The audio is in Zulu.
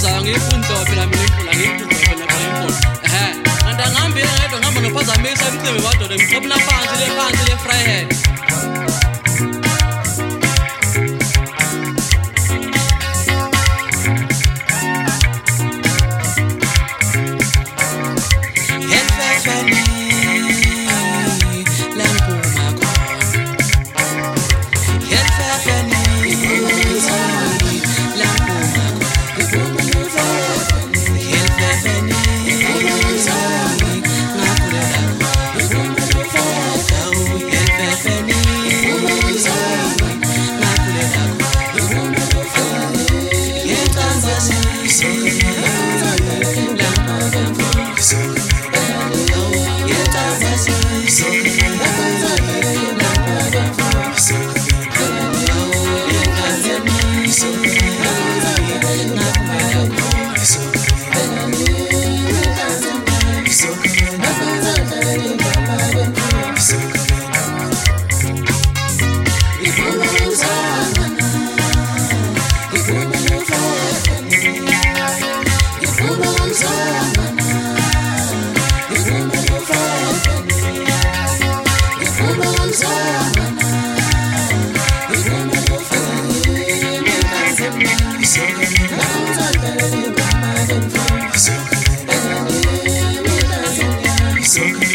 uphele nguphuza ngiyimpunhlo phela mina imfula ngiyimpunhlo phela phela imfula ehe kanti angihambi ngedwa ngihamba nophazamisa emcimbi wadoda ngiqhubula phansi le phansi le fryhead So good. Soccer.